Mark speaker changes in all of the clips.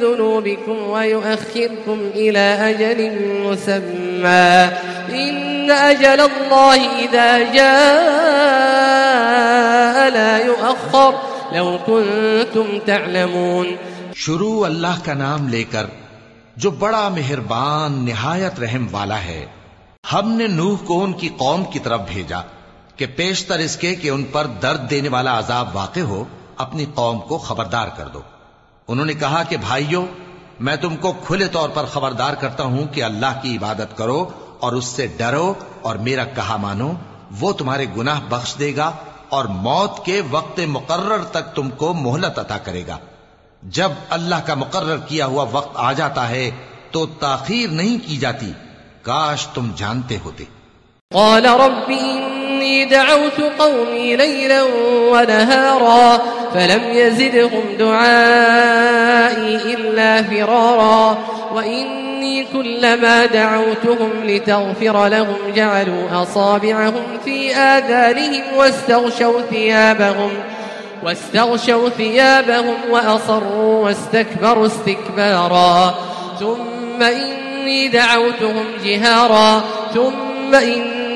Speaker 1: ذنوبكم ويؤخركم إلى أجل مسمى. إن أجل الله إذا جاء لا يؤخر. لو كنتم تعلمون.
Speaker 2: شروع اللہ کا نام لے کر جو بڑا مہربان نہایت رحم والا ہے، ہم نے نوح کو ان کی قوم کی طرف بھیجا کہ پیشتر اس کے کہ ان پر درد دینے والا عذاب واقع ہو، اپنی قوم کو خبردار کر دو۔ انہوں نے کہا کہ بھائیو، میں تم کو کھلے طور پر خبردار کرتا ہوں کہ اللہ کی عبادت کرو اور اس سے ڈرو اور میرا کہا مانو، وہ تمہارے گناہ بخش دے گا اور موت کے وقت مقرر تک تم کو مہلت عطا کرے گا۔ جب اللہ کا مقرر کیا ہوا وقت آ جاتا ہے تو تاخیر نہیں کی جاتی۔ کاش تم جانتے ہوتے۔
Speaker 1: قال رب إني دعوت قومي ليلا ونهارا فلم يزدهم دعائي إلا فرارا وإني كلما دعوتهم لتغفر لهم جعلوا أصابعهم في آذانهم واستغشوا ثيابهم واستغشوا ثيابهم وأصروا واستكبروا استكبارا ثم إني دعوتهم جهارا ثم إني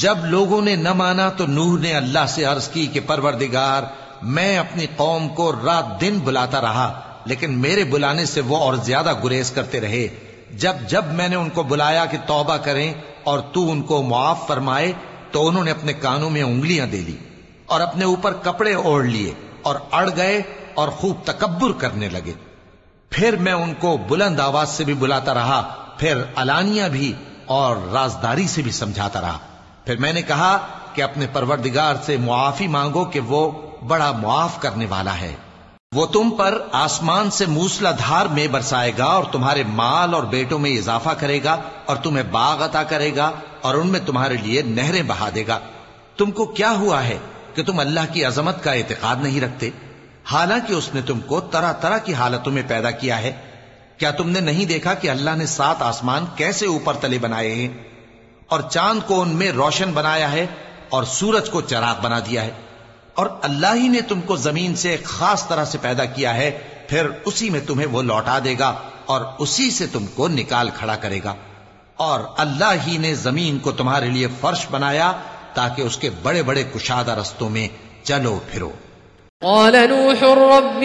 Speaker 2: جب لوگوں نے نہ مانا تو نوح نے اللہ سے عرض کی کہ پروردگار، میں اپنی قوم کو رات دن بلاتا رہا، لیکن میرے بلانے سے وہ اور زیادہ گریز کرتے رہے۔ جب جب میں نے ان کو بلایا کہ توبہ کریں اور تو ان کو معاف فرمائے، تو انہوں نے اپنے کانوں میں انگلیاں دے لی اور اپنے اوپر کپڑے اوڑھ لیے اور اڑ گئے اور خوب تکبر کرنے لگے۔ پھر میں ان کو بلند آواز سے بھی بلاتا رہا، پھر علانیہ بھی اور رازداری سے بھی سمجھاتا رہا۔ پھر میں نے کہا کہ اپنے پروردگار سے معافی مانگو کہ وہ بڑا معاف کرنے والا ہے۔ وہ تم پر آسمان سے موسلا دھار میں برسائے گا اور تمہارے مال اور بیٹوں میں اضافہ کرے گا اور تمہیں باغ عطا کرے گا اور ان میں تمہارے لیے نہریں بہا دے گا۔ تم کو کیا ہوا ہے کہ تم اللہ کی عظمت کا اعتقاد نہیں رکھتے؟ حالانکہ اس نے تم کو طرح طرح کی حالتوں میں پیدا کیا ہے۔ کیا تم نے نہیں دیکھا کہ اللہ نے سات آسمان کیسے اوپر تلے بنائے ہیں؟ اور چاند کو ان میں روشن بنایا ہے اور سورج کو چراغ بنا دیا ہے۔ اور اللہ ہی نے تم کو زمین سے ایک خاص طرح سے پیدا کیا ہے، پھر اسی میں تمہیں وہ لوٹا دے گا اور اسی سے تم کو نکال کھڑا کرے گا۔ اور اللہ ہی نے زمین کو تمہارے لیے فرش بنایا تاکہ اس کے بڑے بڑے کشادہ رستوں میں چلو پھرو۔
Speaker 1: قال نوح رب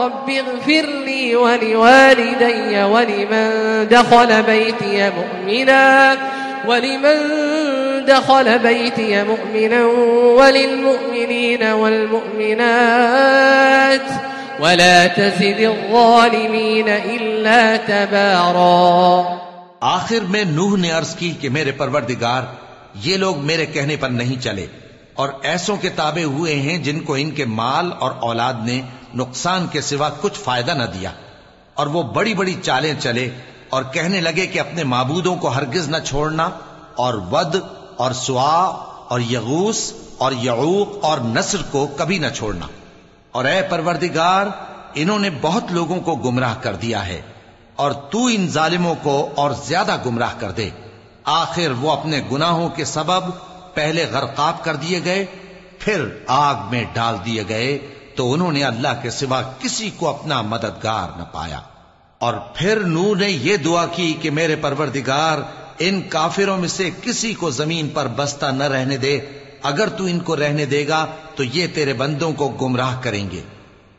Speaker 1: رب اغفر لي ولوالدي ولمن دخل بيتي مؤمنا ولمن دخل بيتي مؤمنا وللمؤمنين والمؤمنات ولا تزد الظالمين إلا تبارا
Speaker 2: آخر میں نوح نے عرض کی کہ میرے پروردگار، یہ لوگ میرے کہنے پر نہیں چلے اور ایسوں کے تابع ہوئے ہیں جن کو ان کے مال اور اولاد نے نقصان کے سوا کچھ فائدہ نہ دیا۔ اور وہ بڑی بڑی چالیں چلے اور کہنے لگے کہ اپنے معبودوں کو ہرگز نہ چھوڑنا اور ود اور سوا اور یغوس اور یعوق اور نصر کو کبھی نہ چھوڑنا۔ اور اے پروردگار، انہوں نے بہت لوگوں کو گمراہ کر دیا ہے اور تو ان ظالموں کو اور زیادہ گمراہ کر دے۔ آخر وہ اپنے گناہوں کے سبب پہلے غرقاب کر دیے گئے، پھر آگ میں ڈال دیے گئے۔ تو انہوں نے اللہ کے سوا کسی کو اپنا مددگار نہ پایا۔ اور پھر نو نے یہ دعا کی کہ میرے پروردگار، ان کافروں میں سے کسی کو زمین پر بستہ نہ رہنے دے۔ اگر تو ان کو رہنے دے گا، تو یہ تیرے بندوں کو گمراہ کریں گے۔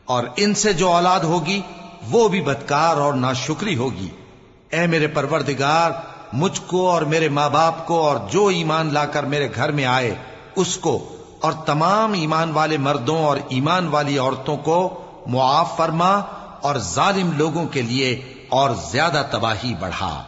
Speaker 2: اور ان سے جو اولاد ہوگی، وہ بھی بدکار اور ناشکری ہوگی۔ اے میرے پروردگار، مجھ کو اور میرے ماں باپ کو اور جو ایمان لا کر میرے گھر میں آئے، اس کو اور تمام ایمان والے مردوں اور ایمان والی عورتوں کو معاف فرما اور ظالم لوگوں کے لیے اور زیادہ تباہی بڑھا۔